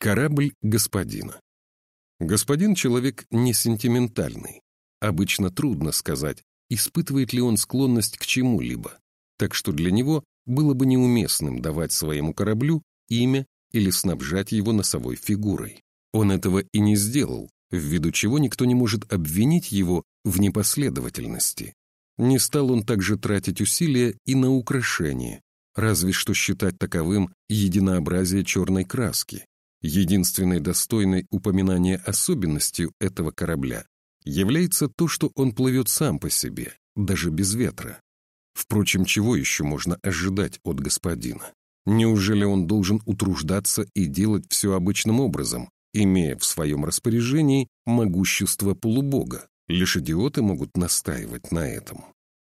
Корабль господина. Господин человек не сентиментальный. Обычно трудно сказать, испытывает ли он склонность к чему-либо, так что для него было бы неуместным давать своему кораблю имя или снабжать его носовой фигурой. Он этого и не сделал, ввиду чего никто не может обвинить его в непоследовательности. Не стал он также тратить усилия и на украшение, разве что считать таковым единообразие черной краски. Единственной достойной упоминания особенностью этого корабля является то, что он плывет сам по себе, даже без ветра. Впрочем, чего еще можно ожидать от господина? Неужели он должен утруждаться и делать все обычным образом, имея в своем распоряжении могущество полубога? Лишь идиоты могут настаивать на этом.